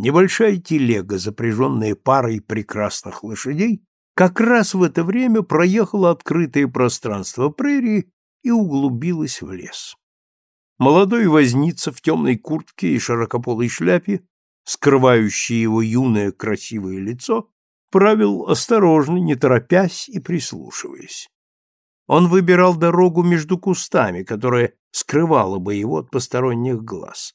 Небольшая телега, запряженная парой прекрасных лошадей, как раз в это время проехала открытое пространство прерии и углубилась в лес. Молодой возница в темной куртке и широкополой шляпе, скрывающей его юное красивое лицо, правил осторожно, не торопясь и прислушиваясь. Он выбирал дорогу между кустами, которая скрывала бы его от посторонних глаз.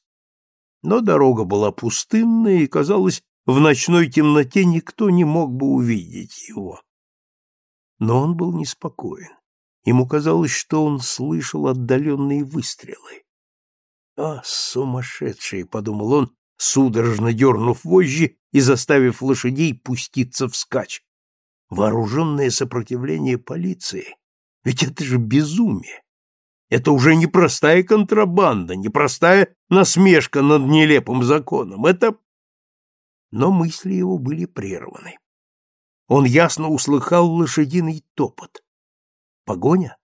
Но дорога была пустынная, и, казалось, в ночной темноте никто не мог бы увидеть его. Но он был неспокоен. Ему казалось, что он слышал отдаленные выстрелы. «А, сумасшедший!» — подумал он, судорожно дернув вожжи и заставив лошадей пуститься вскачь. Вооруженное сопротивление полиции. Ведь это же безумие. Это уже не простая контрабанда, не простая насмешка над нелепым законом. Это... Но мысли его были прерваны. Он ясно услыхал лошадиный топот. Погоня?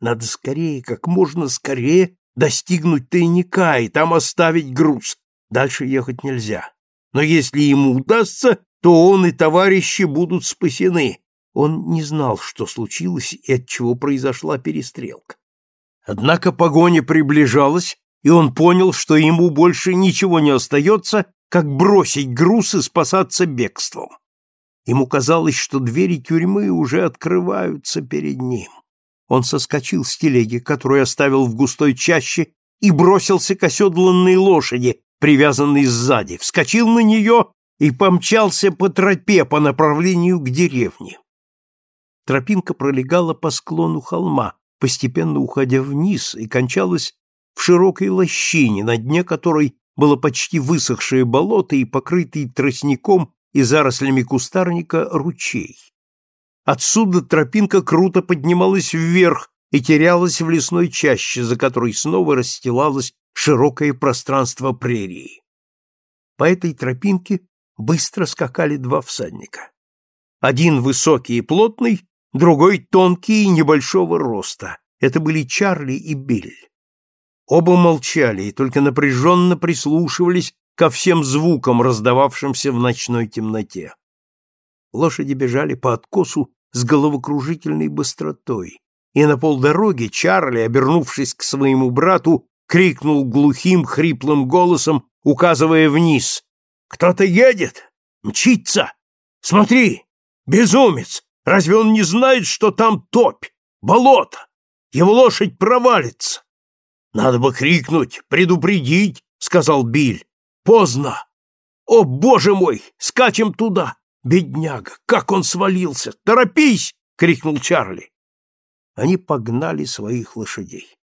Надо скорее, как можно скорее достигнуть тайника и там оставить груз. Дальше ехать нельзя. Но если ему удастся, то он и товарищи будут спасены. Он не знал, что случилось и от чего произошла перестрелка. Однако погоня приближалась, и он понял, что ему больше ничего не остается, как бросить груз и спасаться бегством. Ему казалось, что двери тюрьмы уже открываются перед ним. Он соскочил с телеги, которую оставил в густой чаще, и бросился к оседланной лошади, привязанной сзади, вскочил на нее и помчался по тропе по направлению к деревне. Тропинка пролегала по склону холма, постепенно уходя вниз и кончалась в широкой лощине, на дне которой было почти высохшее болото и покрытый тростником и зарослями кустарника ручей. Отсюда тропинка круто поднималась вверх и терялась в лесной чаще, за которой снова расстилалось широкое пространство прерии. По этой тропинке быстро скакали два всадника. Один высокий и плотный, другой тонкий и небольшого роста. Это были Чарли и Билл. Оба молчали и только напряженно прислушивались ко всем звукам, раздававшимся в ночной темноте. Лошади бежали по откосу с головокружительной быстротой, и на полдороги Чарли, обернувшись к своему брату, крикнул глухим хриплым голосом, указывая вниз. «Кто-то едет! Мчится! Смотри! Безумец! Разве он не знает, что там топь, болото? Его лошадь провалится!» «Надо бы крикнуть, предупредить!» — сказал Биль. «Поздно! О, боже мой! Скачем туда! Бедняга! Как он свалился! Торопись!» — крикнул Чарли. Они погнали своих лошадей.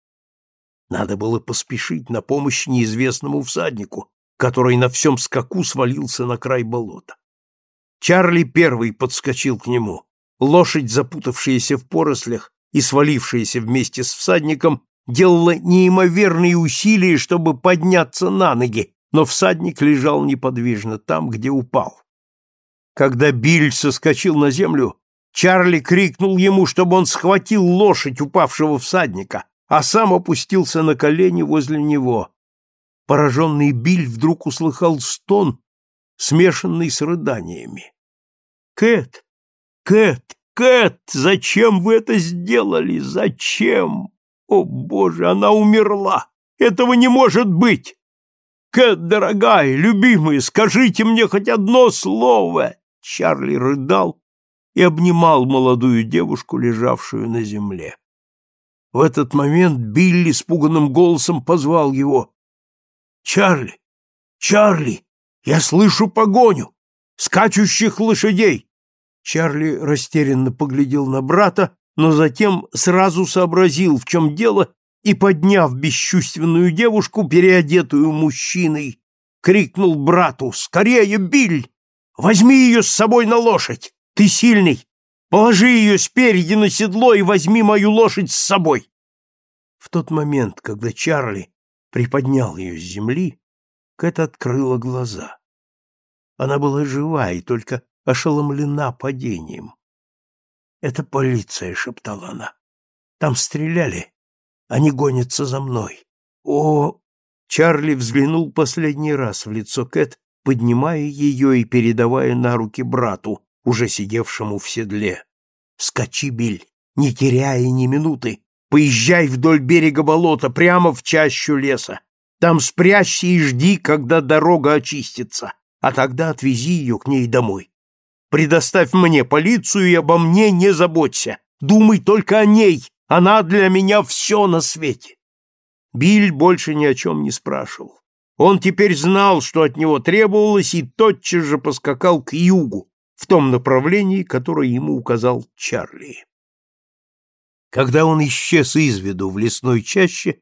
Надо было поспешить на помощь неизвестному всаднику, который на всем скаку свалился на край болота. Чарли первый подскочил к нему. Лошадь, запутавшаяся в порослях и свалившаяся вместе с всадником, делала неимоверные усилия, чтобы подняться на ноги, но всадник лежал неподвижно там, где упал. Когда Биль соскочил на землю, Чарли крикнул ему, чтобы он схватил лошадь упавшего всадника, а сам опустился на колени возле него. Пораженный Биль вдруг услыхал стон, смешанный с рыданиями. «Кэт! Кэт! Кэт! Зачем вы это сделали? Зачем? О, Боже, она умерла! Этого не может быть! Кэт, дорогая, любимая, скажите мне хоть одно слово!» Чарли рыдал и обнимал молодую девушку, лежавшую на земле. В этот момент Билли испуганным голосом позвал его. «Чарли! Чарли! Я слышу погоню! Скачущих лошадей!» Чарли растерянно поглядел на брата, но затем сразу сообразил, в чем дело, и, подняв бесчувственную девушку, переодетую мужчиной, крикнул брату «Скорее, Биль! Возьми ее с собой на лошадь! Ты сильный! Положи ее спереди на седло и возьми мою лошадь с собой. В тот момент, когда Чарли приподнял ее с земли, Кэт открыла глаза. Она была жива и только ошеломлена падением. «Это полиция», — шептала она. «Там стреляли. Они гонятся за мной». «О!» Чарли взглянул последний раз в лицо Кэт поднимая ее и передавая на руки брату, уже сидевшему в седле. «Скачи, Биль, не теряя ни минуты, поезжай вдоль берега болота, прямо в чащу леса. Там спрячься и жди, когда дорога очистится, а тогда отвези ее к ней домой. Предоставь мне полицию и обо мне не заботься. Думай только о ней, она для меня все на свете». Биль больше ни о чем не спрашивал. Он теперь знал, что от него требовалось, и тотчас же поскакал к югу, в том направлении, которое ему указал Чарли. Когда он исчез из виду в лесной чаще,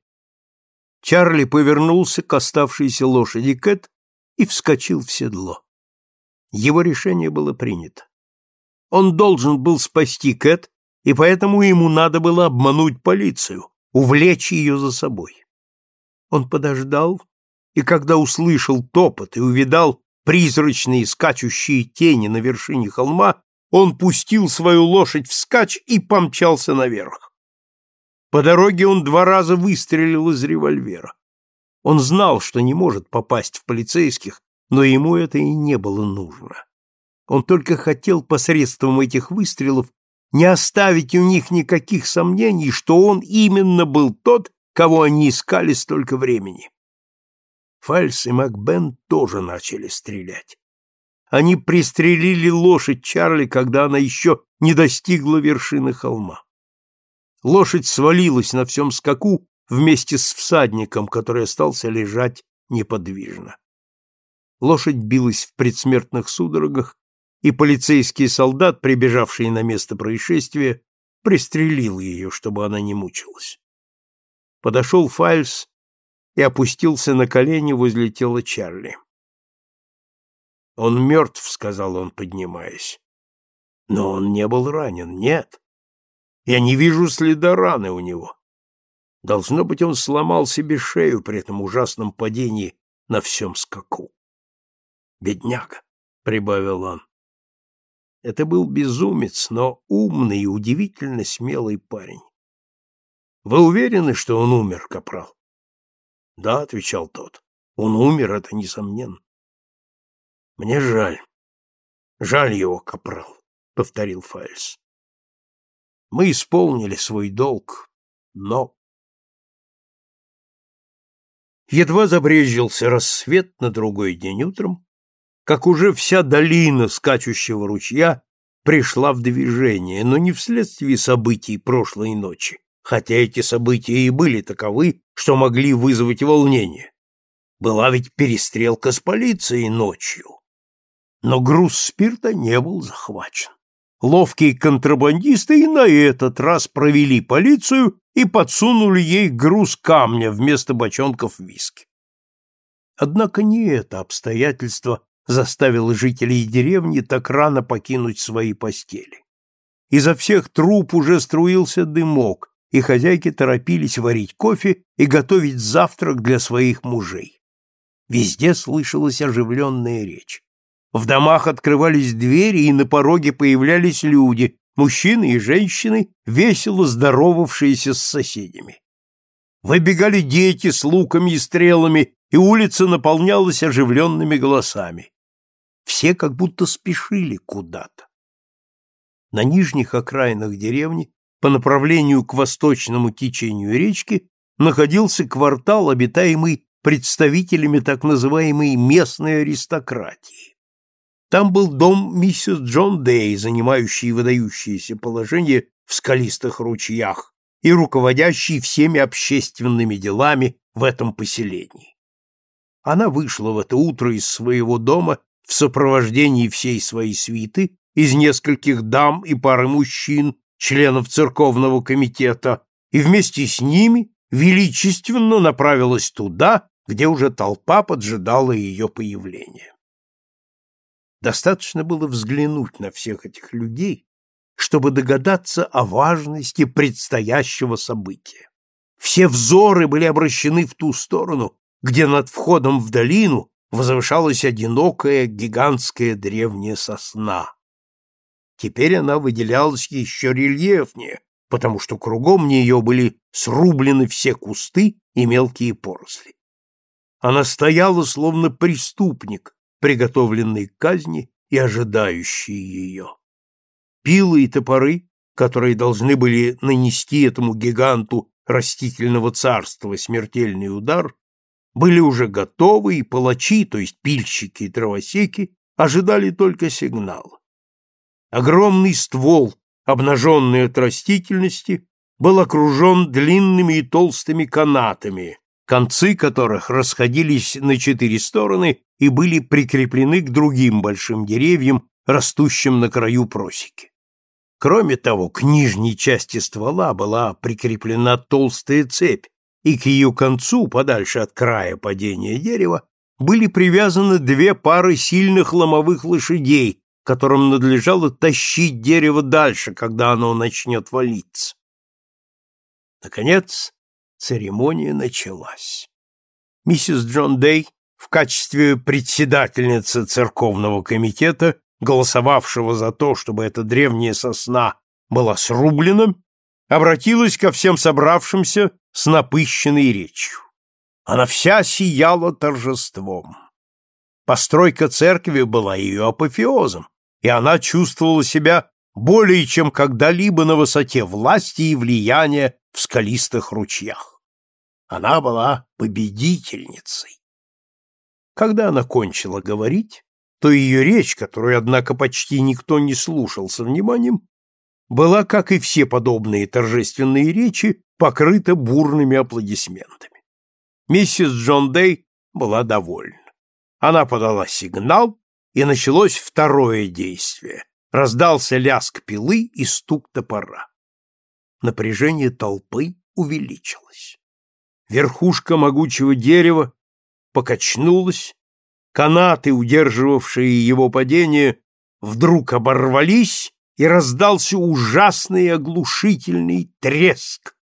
Чарли повернулся к оставшейся лошади Кэт и вскочил в седло. Его решение было принято. Он должен был спасти Кэт, и поэтому ему надо было обмануть полицию, увлечь ее за собой. Он подождал, и когда услышал топот и увидал призрачные скачущие тени на вершине холма, он пустил свою лошадь вскачь и помчался наверх. По дороге он два раза выстрелил из револьвера. Он знал, что не может попасть в полицейских, но ему это и не было нужно. Он только хотел посредством этих выстрелов не оставить у них никаких сомнений, что он именно был тот, кого они искали столько времени. Фальс и Макбен тоже начали стрелять. Они пристрелили лошадь Чарли, когда она еще не достигла вершины холма. Лошадь свалилась на всем скаку вместе с всадником, который остался лежать неподвижно. Лошадь билась в предсмертных судорогах, и полицейский солдат, прибежавший на место происшествия, пристрелил ее, чтобы она не мучилась. Подошел Фальс и опустился на колени возле тела Чарли. «Он мертв», — сказал он, поднимаясь. «Но он не был ранен, нет. Я не вижу следа раны у него. Должно быть, он сломал себе шею при этом ужасном падении на всем скаку. Бедняга, — прибавил он. Это был безумец, но умный и удивительно смелый парень. Вы уверены, что он умер, капрал? Да, отвечал тот. Он умер, это несомненно. Мне жаль. Жаль его, капрал, повторил Фальс. Мы исполнили свой долг, но Едва забрезжился рассвет на другой день утром, как уже вся долина скачущего ручья пришла в движение, но не вследствие событий прошлой ночи, хотя эти события и были таковы, что могли вызвать волнение. Была ведь перестрелка с полицией ночью. Но груз спирта не был захвачен. Ловкие контрабандисты и на этот раз провели полицию и подсунули ей груз камня вместо бочонков виски. Однако не это обстоятельство заставило жителей деревни так рано покинуть свои постели. Изо всех труб уже струился дымок, и хозяйки торопились варить кофе и готовить завтрак для своих мужей. Везде слышалась оживленная речь. В домах открывались двери, и на пороге появлялись люди, мужчины и женщины, весело здоровавшиеся с соседями. Выбегали дети с луками и стрелами, и улица наполнялась оживленными голосами. Все как будто спешили куда-то. На нижних окраинах деревни по направлению к восточному течению речки находился квартал, обитаемый представителями так называемой местной аристократии. Там был дом миссис Джон Дэй, занимающий выдающееся положение в скалистых ручьях и руководящий всеми общественными делами в этом поселении. Она вышла в это утро из своего дома в сопровождении всей своей свиты из нескольких дам и пары мужчин, членов церковного комитета, и вместе с ними величественно направилась туда, где уже толпа поджидала ее появления. Достаточно было взглянуть на всех этих людей, чтобы догадаться о важности предстоящего события. Все взоры были обращены в ту сторону, где над входом в долину возвышалась одинокая гигантская древняя сосна. Теперь она выделялась еще рельефнее, потому что кругом нее были срублены все кусты и мелкие поросли. Она стояла, словно преступник, приготовленный к казни и ожидающие ее. Пилы и топоры, которые должны были нанести этому гиганту растительного царства смертельный удар, были уже готовы, и палачи, то есть пильщики и травосеки, ожидали только сигнала. Огромный ствол, обнаженный от растительности, был окружен длинными и толстыми канатами, концы которых расходились на четыре стороны и были прикреплены к другим большим деревьям, растущим на краю просеки. Кроме того, к нижней части ствола была прикреплена толстая цепь, и к ее концу, подальше от края падения дерева, были привязаны две пары сильных ломовых лошадей, которым надлежало тащить дерево дальше, когда оно начнет валиться. Наконец, церемония началась. Миссис Джон Дей в качестве председательницы церковного комитета, голосовавшего за то, чтобы эта древняя сосна была срублена, обратилась ко всем собравшимся с напыщенной речью. Она вся сияла торжеством. Постройка церкви была ее апофеозом, и она чувствовала себя более чем когда-либо на высоте власти и влияния в скалистых ручьях. Она была победительницей. Когда она кончила говорить, то ее речь, которую, однако, почти никто не слушал со вниманием, была, как и все подобные торжественные речи, покрыта бурными аплодисментами. Миссис Джон Дей была довольна. Она подала сигнал, и началось второе действие. Раздался лязг пилы и стук топора напряжение толпы увеличилось. Верхушка могучего дерева покачнулась, канаты, удерживавшие его падение, вдруг оборвались, и раздался ужасный оглушительный треск.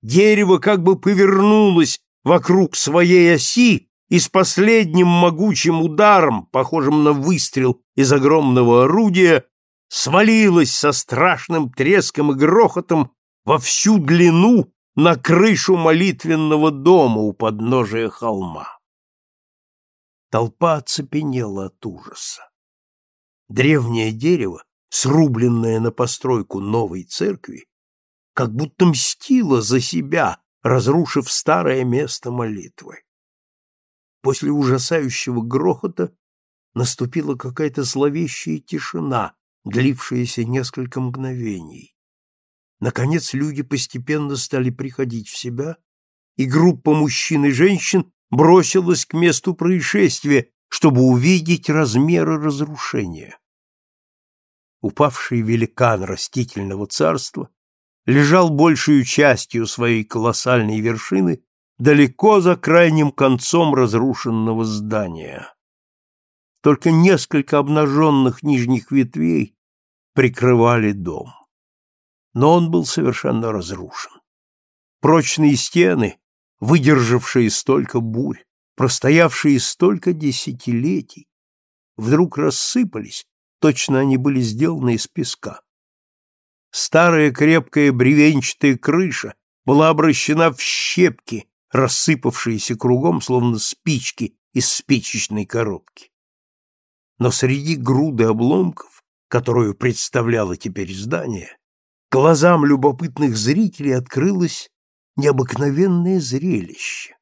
Дерево как бы повернулось вокруг своей оси, и с последним могучим ударом, похожим на выстрел из огромного орудия, свалилась со страшным треском и грохотом во всю длину на крышу молитвенного дома у подножия холма. Толпа оцепенела от ужаса. Древнее дерево, срубленное на постройку новой церкви, как будто мстило за себя, разрушив старое место молитвы. После ужасающего грохота наступила какая-то зловещая тишина, длившееся несколько мгновений. Наконец люди постепенно стали приходить в себя, и группа мужчин и женщин бросилась к месту происшествия, чтобы увидеть размеры разрушения. Упавший великан растительного царства лежал большую частью своей колоссальной вершины далеко за крайним концом разрушенного здания. Только несколько обнаженных нижних ветвей прикрывали дом. Но он был совершенно разрушен. Прочные стены, выдержавшие столько бурь, простоявшие столько десятилетий, вдруг рассыпались, точно они были сделаны из песка. Старая крепкая бревенчатая крыша была обращена в щепки, рассыпавшиеся кругом, словно спички из спичечной коробки. Но среди груды обломков которую представляло теперь здание, глазам любопытных зрителей открылось необыкновенное зрелище.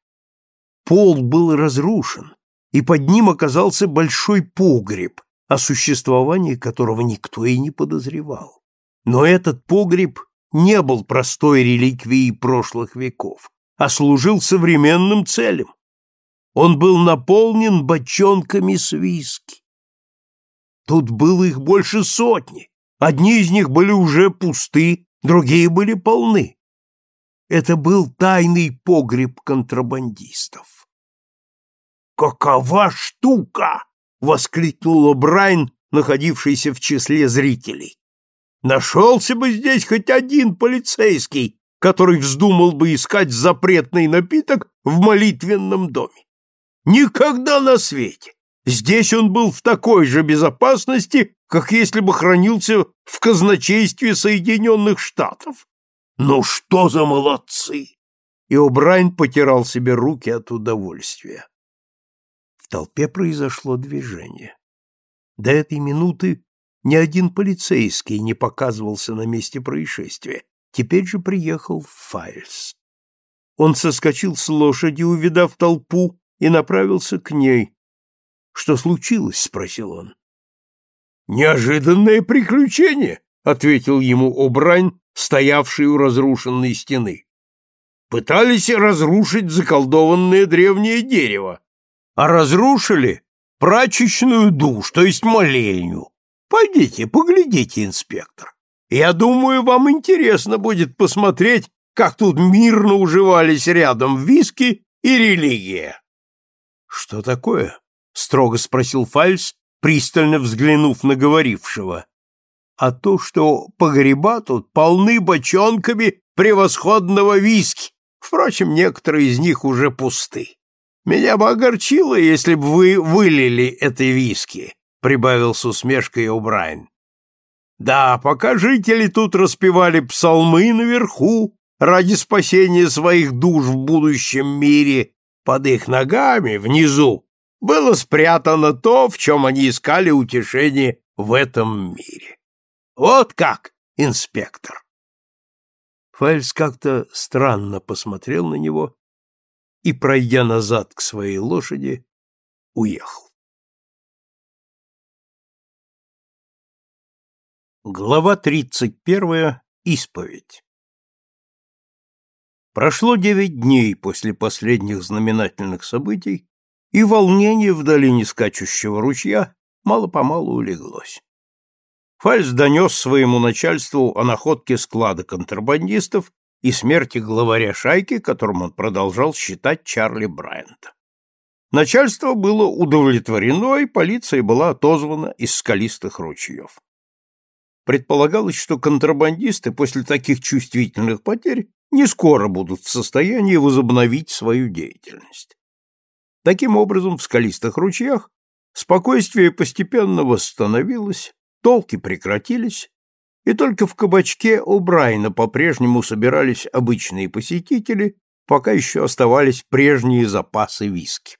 Пол был разрушен, и под ним оказался большой погреб, о существовании которого никто и не подозревал. Но этот погреб не был простой реликвией прошлых веков, а служил современным целям. Он был наполнен бочонками с виски. Тут было их больше сотни. Одни из них были уже пусты, другие были полны. Это был тайный погреб контрабандистов. «Какова штука!» — воскликнул Брайан, находившийся в числе зрителей. «Нашелся бы здесь хоть один полицейский, который вздумал бы искать запретный напиток в молитвенном доме. Никогда на свете! Здесь он был в такой же безопасности, как если бы хранился в казначействе Соединенных Штатов. Ну что за молодцы! И О'Брайен потирал себе руки от удовольствия. Толпе произошло движение. До этой минуты ни один полицейский не показывался на месте происшествия. Теперь же приехал Файльс. Он соскочил с лошади, увидав толпу, и направился к ней. «Что случилось?» — спросил он. «Неожиданное приключение», — ответил ему Обрань, стоявший у разрушенной стены. «Пытались разрушить заколдованное древнее дерево, а разрушили прачечную душ, то есть молельню. Пойдите, поглядите, инспектор. Я думаю, вам интересно будет посмотреть, как тут мирно уживались рядом виски и религия. Что такое? строго спросил Фальс, пристально взглянув на говорившего. А то, что погреба тут полны бочонками превосходного виски. Впрочем, некоторые из них уже пусты. Меня бы огорчило, если бы вы вылили этой виски, прибавил с усмешкой О'Брайен. Да, пока жители тут распевали псалмы наверху ради спасения своих душ в будущем мире, под их ногами внизу было спрятано то, в чем они искали утешение в этом мире. Вот как, инспектор. Файльс как-то странно посмотрел на него и, пройдя назад к своей лошади, уехал. Глава тридцать первая. Исповедь. Прошло девять дней после последних знаменательных событий, и волнение в долине скачущего ручья мало-помалу улеглось. Фальс донес своему начальству о находке склада контрабандистов и смерти главаря шайки, которым он продолжал считать Чарли Брайанта. Начальство было удовлетворено, и полиция была отозвана из скалистых ручьев. Предполагалось, что контрабандисты после таких чувствительных потерь не скоро будут в состоянии возобновить свою деятельность. Таким образом, в скалистых ручьях спокойствие постепенно восстановилось, толки прекратились, и только в кабачке у Брайна по-прежнему собирались обычные посетители, пока еще оставались прежние запасы виски.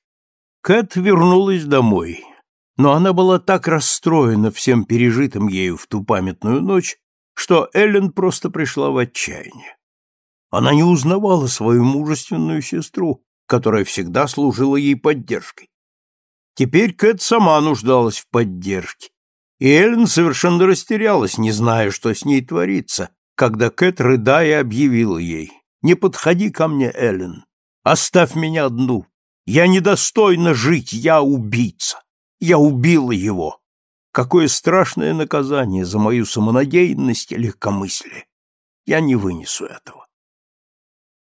Кэт вернулась домой, но она была так расстроена всем пережитым ею в ту памятную ночь, что Эллен просто пришла в отчаяние. Она не узнавала свою мужественную сестру, которая всегда служила ей поддержкой. Теперь Кэт сама нуждалась в поддержке, и Эллен совершенно растерялась, не зная, что с ней творится, когда Кэт, рыдая, объявила ей, «Не подходи ко мне, Эллен, оставь меня одну, я недостойна жить, я убийца, я убила его. Какое страшное наказание за мою самонадеянность и легкомыслие. Я не вынесу этого».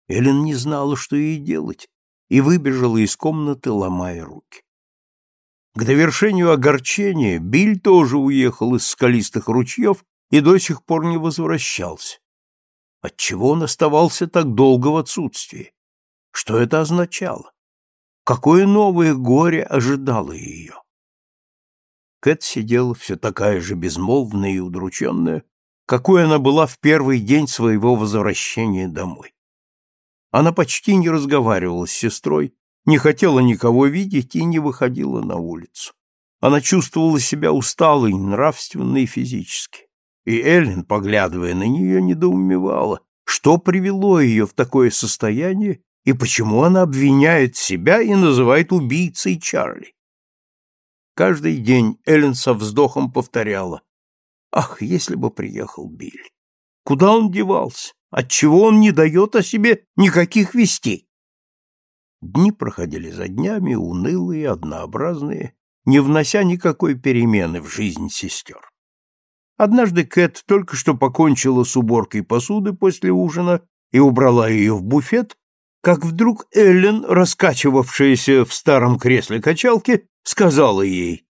Эллен не знала, что ей делать, и выбежала из комнаты, ломая руки. К довершению огорчения Биль тоже уехал из скалистых ручьев и до сих пор не возвращался. Отчего он оставался так долго в отсутствии? Что это означало? Какое новое горе ожидало ее? Кэт сидела все такая же безмолвная и удрученная, какой она была в первый день своего возвращения домой. Она почти не разговаривала с сестрой, не хотела никого видеть и не выходила на улицу. Она чувствовала себя усталой нравственно и физически. И Эллен, поглядывая на нее, недоумевала, что привело ее в такое состояние и почему она обвиняет себя и называет убийцей Чарли. Каждый день Эллен со вздохом повторяла, «Ах, если бы приехал Билли! Куда он девался? Отчего он не дает о себе никаких вестей?» Дни проходили за днями, унылые, однообразные, не внося никакой перемены в жизнь сестер. Однажды Кэт только что покончила с уборкой посуды после ужина и убрала ее в буфет, как вдруг Эллен, раскачивавшаяся в старом кресле качалки, сказала ей,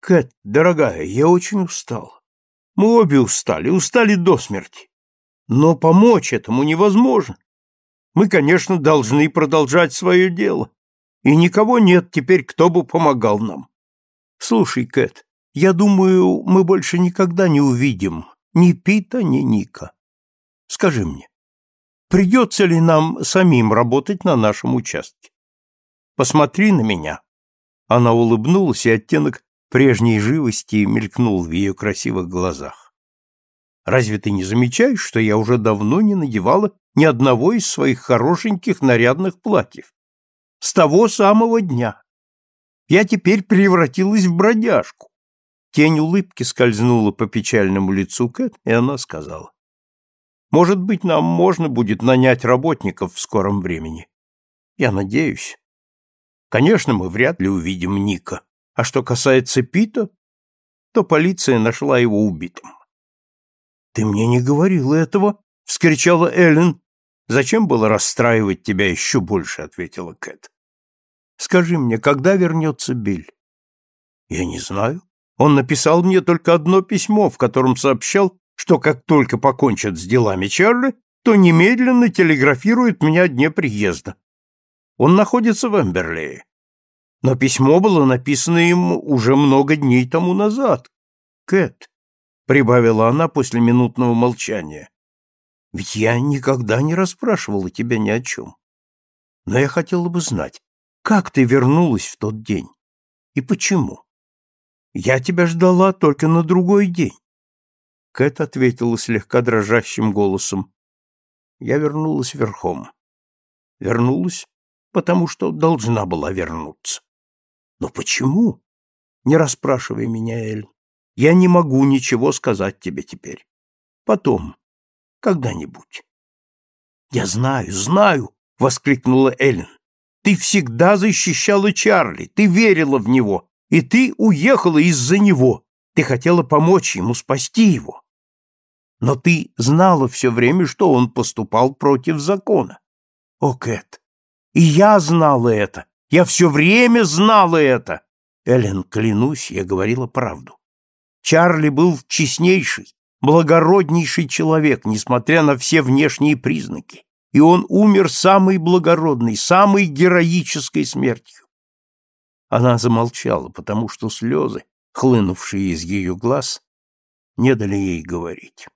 «Кэт, дорогая, я очень устал. Мы обе устали, устали до смерти. Но помочь этому невозможно. Мы, конечно, должны продолжать свое дело. И никого нет теперь, кто бы помогал нам. Слушай, Кэт, я думаю, мы больше никогда не увидим ни Пита, ни Ника. Скажи мне, придется ли нам самим работать на нашем участке? Посмотри на меня. Она улыбнулась, и оттенок прежней живости мелькнул в ее красивых глазах. Разве ты не замечаешь, что я уже давно не надевала ни одного из своих хорошеньких нарядных платьев? С того самого дня. Я теперь превратилась в бродяжку. Тень улыбки скользнула по печальному лицу Кэт, и она сказала. «Может быть, нам можно будет нанять работников в скором времени. Я надеюсь. Конечно, мы вряд ли увидим Ника. А что касается Пита, то полиция нашла его убитым. «Ты мне не говорил этого!» — вскричала Эллен. «Зачем было расстраивать тебя еще больше?» — ответила Кэт. «Скажи мне, когда вернется Биль?» «Я не знаю. Он написал мне только одно письмо, в котором сообщал, что как только покончат с делами Чарли, то немедленно телеграфирует меня о дне приезда. Он находится в Эмберлее. Но письмо было написано им уже много дней тому назад. Кэт, — прибавила она после минутного молчания, — ведь я никогда не расспрашивала тебя ни о чем. Но я хотела бы знать, как ты вернулась в тот день и почему? Я тебя ждала только на другой день. Кэт ответила слегка дрожащим голосом. Я вернулась верхом. Вернулась, потому что должна была вернуться. Но почему? Не расспрашивай меня, Эль. Я не могу ничего сказать тебе теперь. Потом, когда-нибудь. Я знаю, знаю, воскликнула Эллен. Ты всегда защищала Чарли, ты верила в него, и ты уехала из-за него. Ты хотела помочь ему, спасти его. Но ты знала все время, что он поступал против закона. О, Кэт, и я знала это. Я все время знала это. Эллен, клянусь, я говорила правду. Чарли был честнейший, благороднейший человек, несмотря на все внешние признаки, и он умер самой благородной, самой героической смертью. Она замолчала, потому что слезы, хлынувшие из ее глаз, не дали ей говорить.